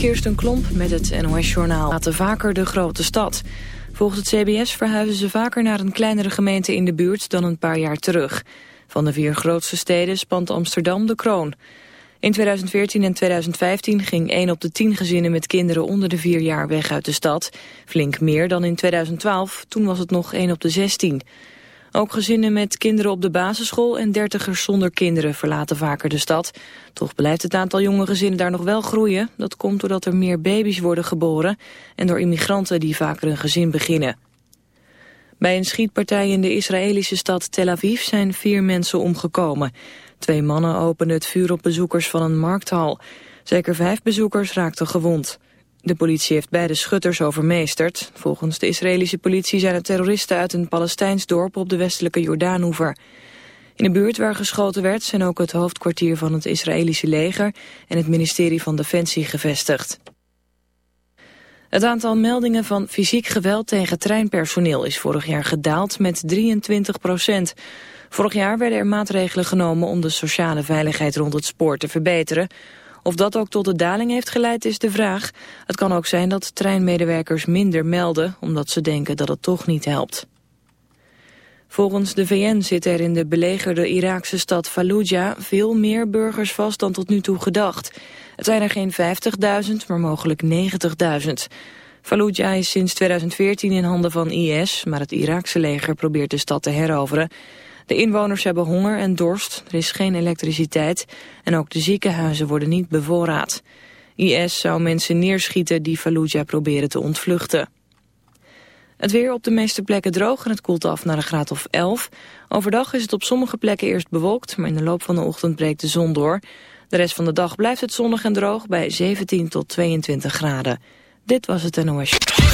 Kirsten Klomp met het NOS-journaal laten vaker de grote stad. Volgens het CBS verhuizen ze vaker naar een kleinere gemeente in de buurt dan een paar jaar terug. Van de vier grootste steden spant Amsterdam de kroon. In 2014 en 2015 ging 1 op de 10 gezinnen met kinderen onder de 4 jaar weg uit de stad. Flink meer dan in 2012, toen was het nog 1 op de 16. Ook gezinnen met kinderen op de basisschool en dertigers zonder kinderen verlaten vaker de stad. Toch blijft het aantal jonge gezinnen daar nog wel groeien. Dat komt doordat er meer baby's worden geboren en door immigranten die vaker een gezin beginnen. Bij een schietpartij in de Israëlische stad Tel Aviv zijn vier mensen omgekomen. Twee mannen openden het vuur op bezoekers van een markthal. Zeker vijf bezoekers raakten gewond. De politie heeft beide schutters overmeesterd. Volgens de Israëlische politie zijn het terroristen uit een Palestijns dorp op de westelijke Jordaanoever. In de buurt waar geschoten werd zijn ook het hoofdkwartier van het Israëlische leger en het ministerie van Defensie gevestigd. Het aantal meldingen van fysiek geweld tegen treinpersoneel is vorig jaar gedaald met 23 procent. Vorig jaar werden er maatregelen genomen om de sociale veiligheid rond het spoor te verbeteren. Of dat ook tot de daling heeft geleid is de vraag. Het kan ook zijn dat treinmedewerkers minder melden omdat ze denken dat het toch niet helpt. Volgens de VN zitten er in de belegerde Iraakse stad Fallujah veel meer burgers vast dan tot nu toe gedacht. Het zijn er geen 50.000, maar mogelijk 90.000. Fallujah is sinds 2014 in handen van IS, maar het Iraakse leger probeert de stad te heroveren. De inwoners hebben honger en dorst, er is geen elektriciteit en ook de ziekenhuizen worden niet bevoorraad. IS zou mensen neerschieten die Fallujah proberen te ontvluchten. Het weer op de meeste plekken droog en het koelt af naar een graad of 11. Overdag is het op sommige plekken eerst bewolkt, maar in de loop van de ochtend breekt de zon door. De rest van de dag blijft het zonnig en droog bij 17 tot 22 graden. Dit was het NOS.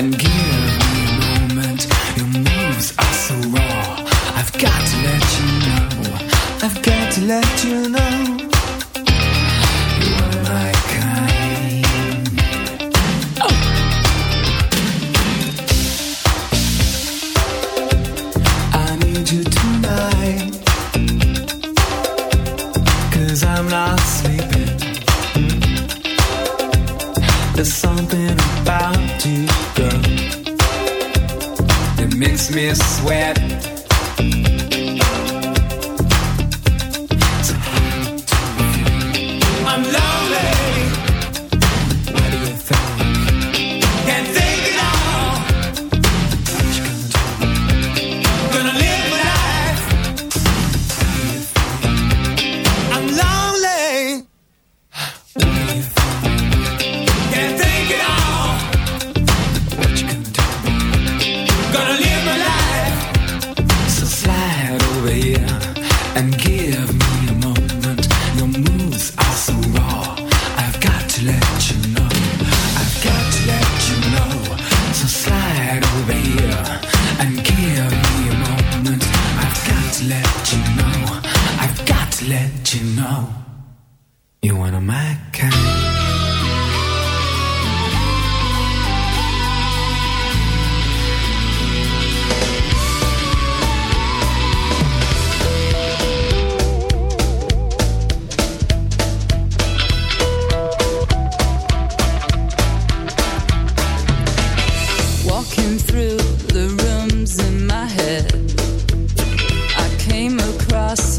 And give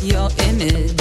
your image.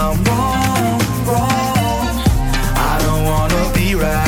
I'm wrong, wrong. I don't wanna be right.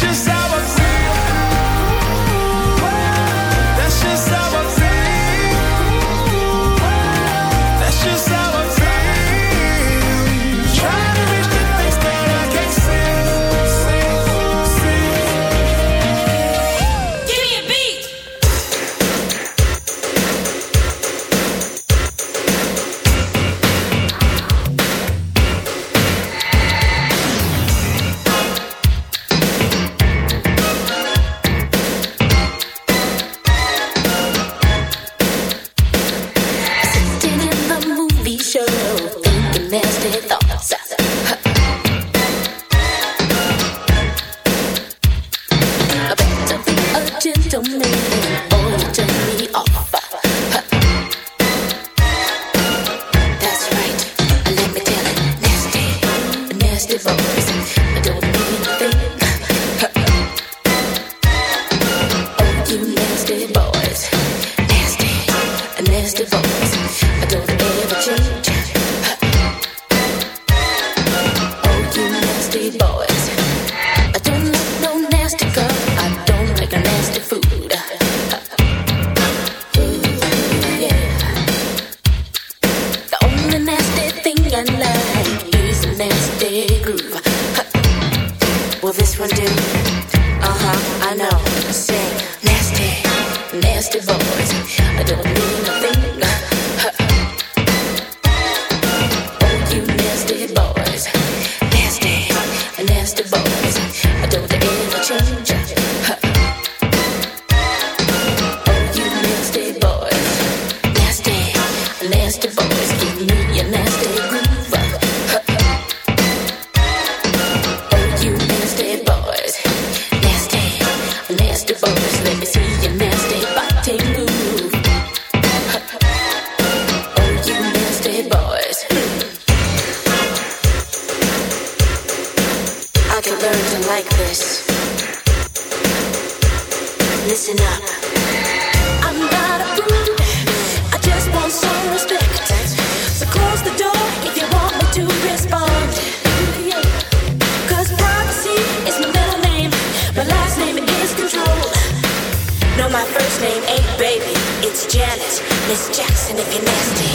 precious. Miss Jackson if you're nasty.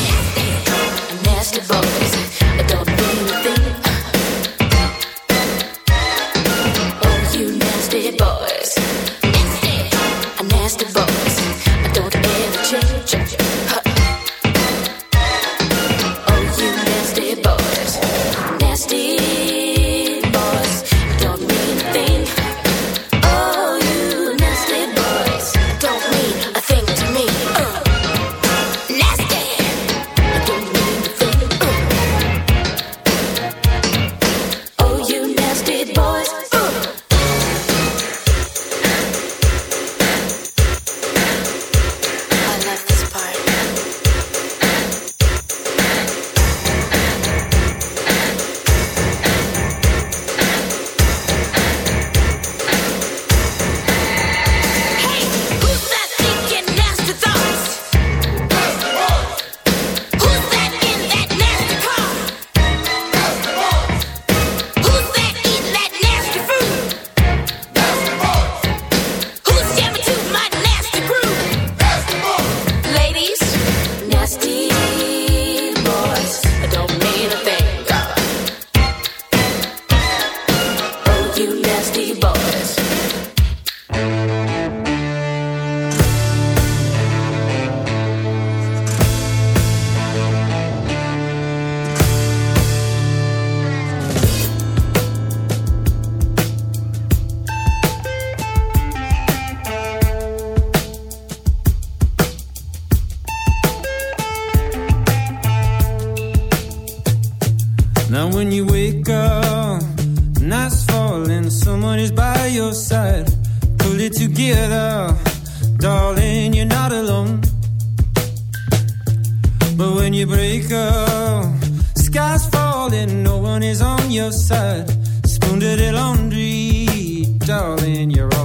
Nasty boys, adult females. someone is by your side. Pull it together, darling, you're not alone. But when you break up, sky's falling, no one is on your side. Spoon to laundry, darling, you're all